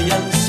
sayang